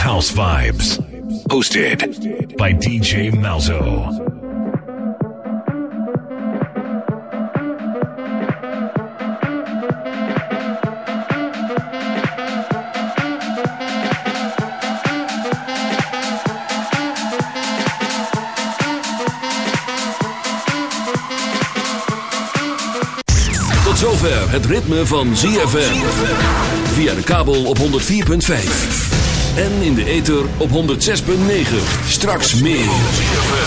house vibes. Hosted by DJ Malzo. Tot zover het ritme van ZFM. Via de kabel op 104.5. En in de ether op 106.9. Straks meer.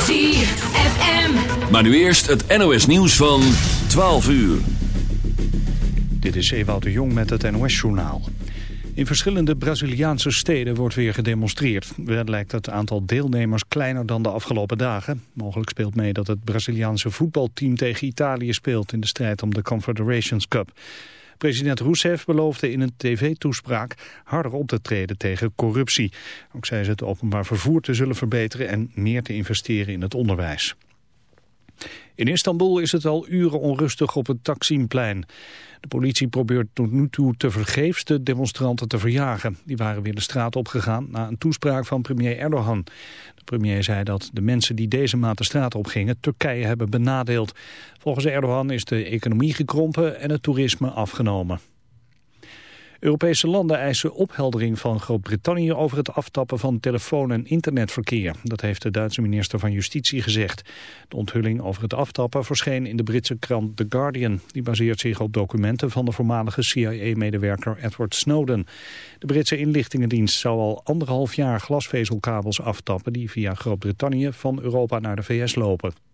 ZFM. Maar nu eerst het NOS nieuws van 12 uur. Dit is Ewout de Jong met het NOS-journaal. In verschillende Braziliaanse steden wordt weer gedemonstreerd. Wel lijkt het aantal deelnemers kleiner dan de afgelopen dagen. Mogelijk speelt mee dat het Braziliaanse voetbalteam tegen Italië speelt... in de strijd om de Confederations Cup. President Rousseff beloofde in een tv-toespraak harder op te treden tegen corruptie. Ook zei ze het openbaar vervoer te zullen verbeteren en meer te investeren in het onderwijs. In Istanbul is het al uren onrustig op het Taksimplein. De politie probeert tot nu toe te vergeefs de demonstranten te verjagen. Die waren weer de straat opgegaan na een toespraak van premier Erdogan. De premier zei dat de mensen die deze maand de straat opgingen Turkije hebben benadeeld. Volgens Erdogan is de economie gekrompen en het toerisme afgenomen. Europese landen eisen opheldering van Groot-Brittannië over het aftappen van telefoon- en internetverkeer. Dat heeft de Duitse minister van Justitie gezegd. De onthulling over het aftappen verscheen in de Britse krant The Guardian. Die baseert zich op documenten van de voormalige CIA-medewerker Edward Snowden. De Britse inlichtingendienst zou al anderhalf jaar glasvezelkabels aftappen die via Groot-Brittannië van Europa naar de VS lopen.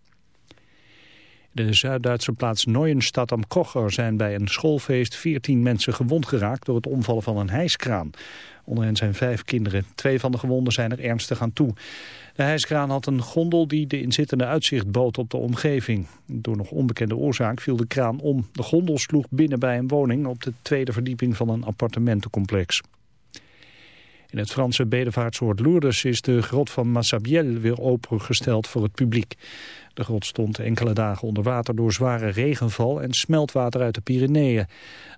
De Zuid-Duitse plaats Neuenstadt am Kocher zijn bij een schoolfeest 14 mensen gewond geraakt door het omvallen van een hijskraan. Onder hen zijn vijf kinderen. Twee van de gewonden zijn er ernstig aan toe. De hijskraan had een gondel die de inzittende uitzicht bood op de omgeving. Door nog onbekende oorzaak viel de kraan om. De gondel sloeg binnen bij een woning op de tweede verdieping van een appartementencomplex. In het Franse bedevaartsoord Lourdes is de grot van Massabielle weer opengesteld voor het publiek. De grot stond enkele dagen onder water door zware regenval en smeltwater uit de Pyreneeën.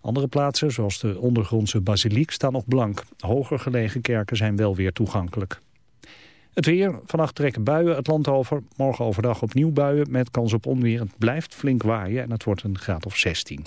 Andere plaatsen, zoals de ondergrondse basiliek, staan nog blank. Hoger gelegen kerken zijn wel weer toegankelijk. Het weer, vannacht trekken buien het land over. Morgen overdag opnieuw buien met kans op onweer. Het blijft flink waaien en het wordt een graad of 16.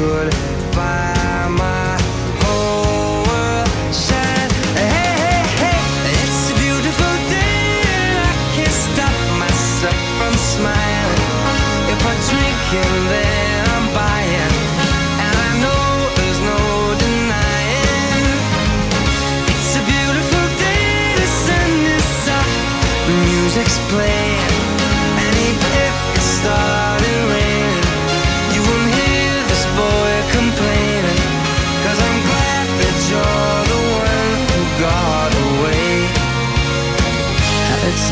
good advice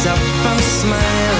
myself from smiling.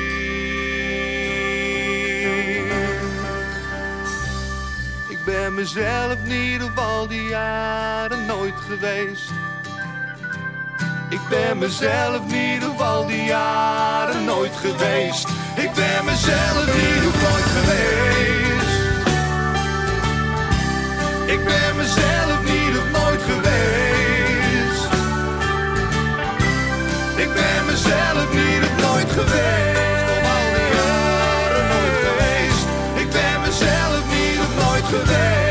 Ben mezelf niet op al die jaren nooit geweest. Ik ben mezelf niet op al die jaren nooit geweest. Ik ben mezelf niet op nooit geweest. Ik ben mezelf niet of nooit geweest. Ik ben mezelf niet of nooit geweest. Of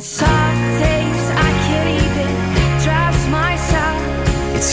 And some days I can't even trust myself. It's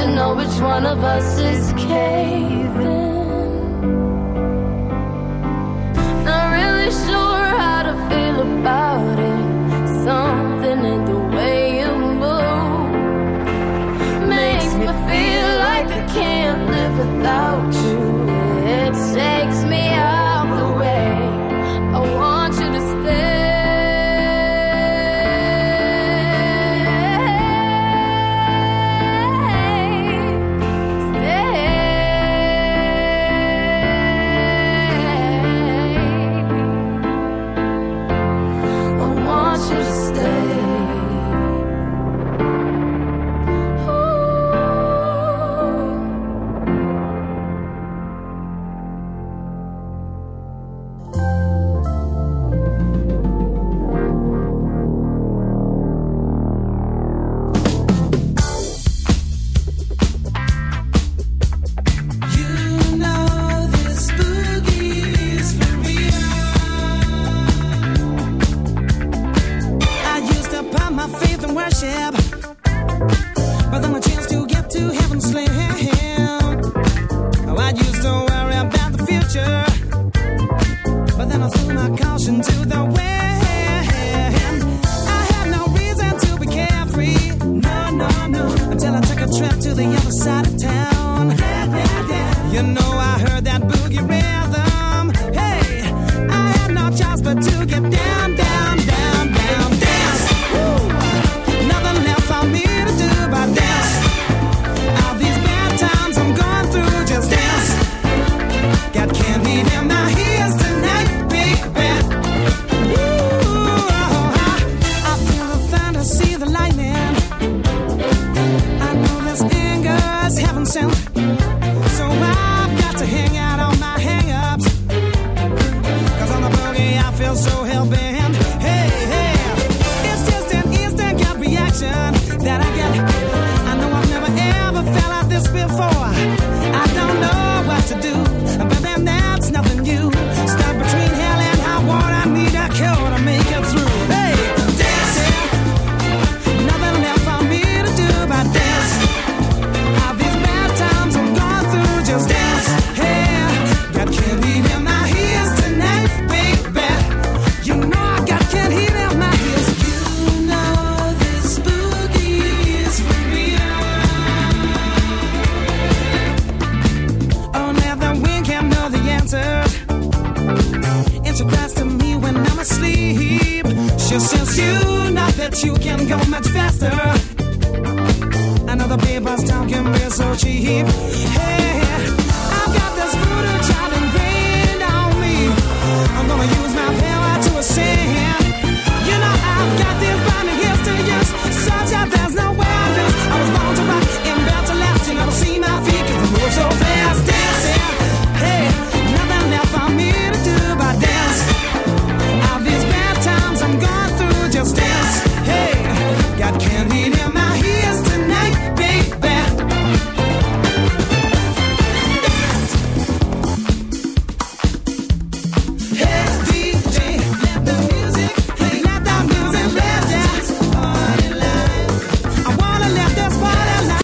to know which one of us is caving. the other side of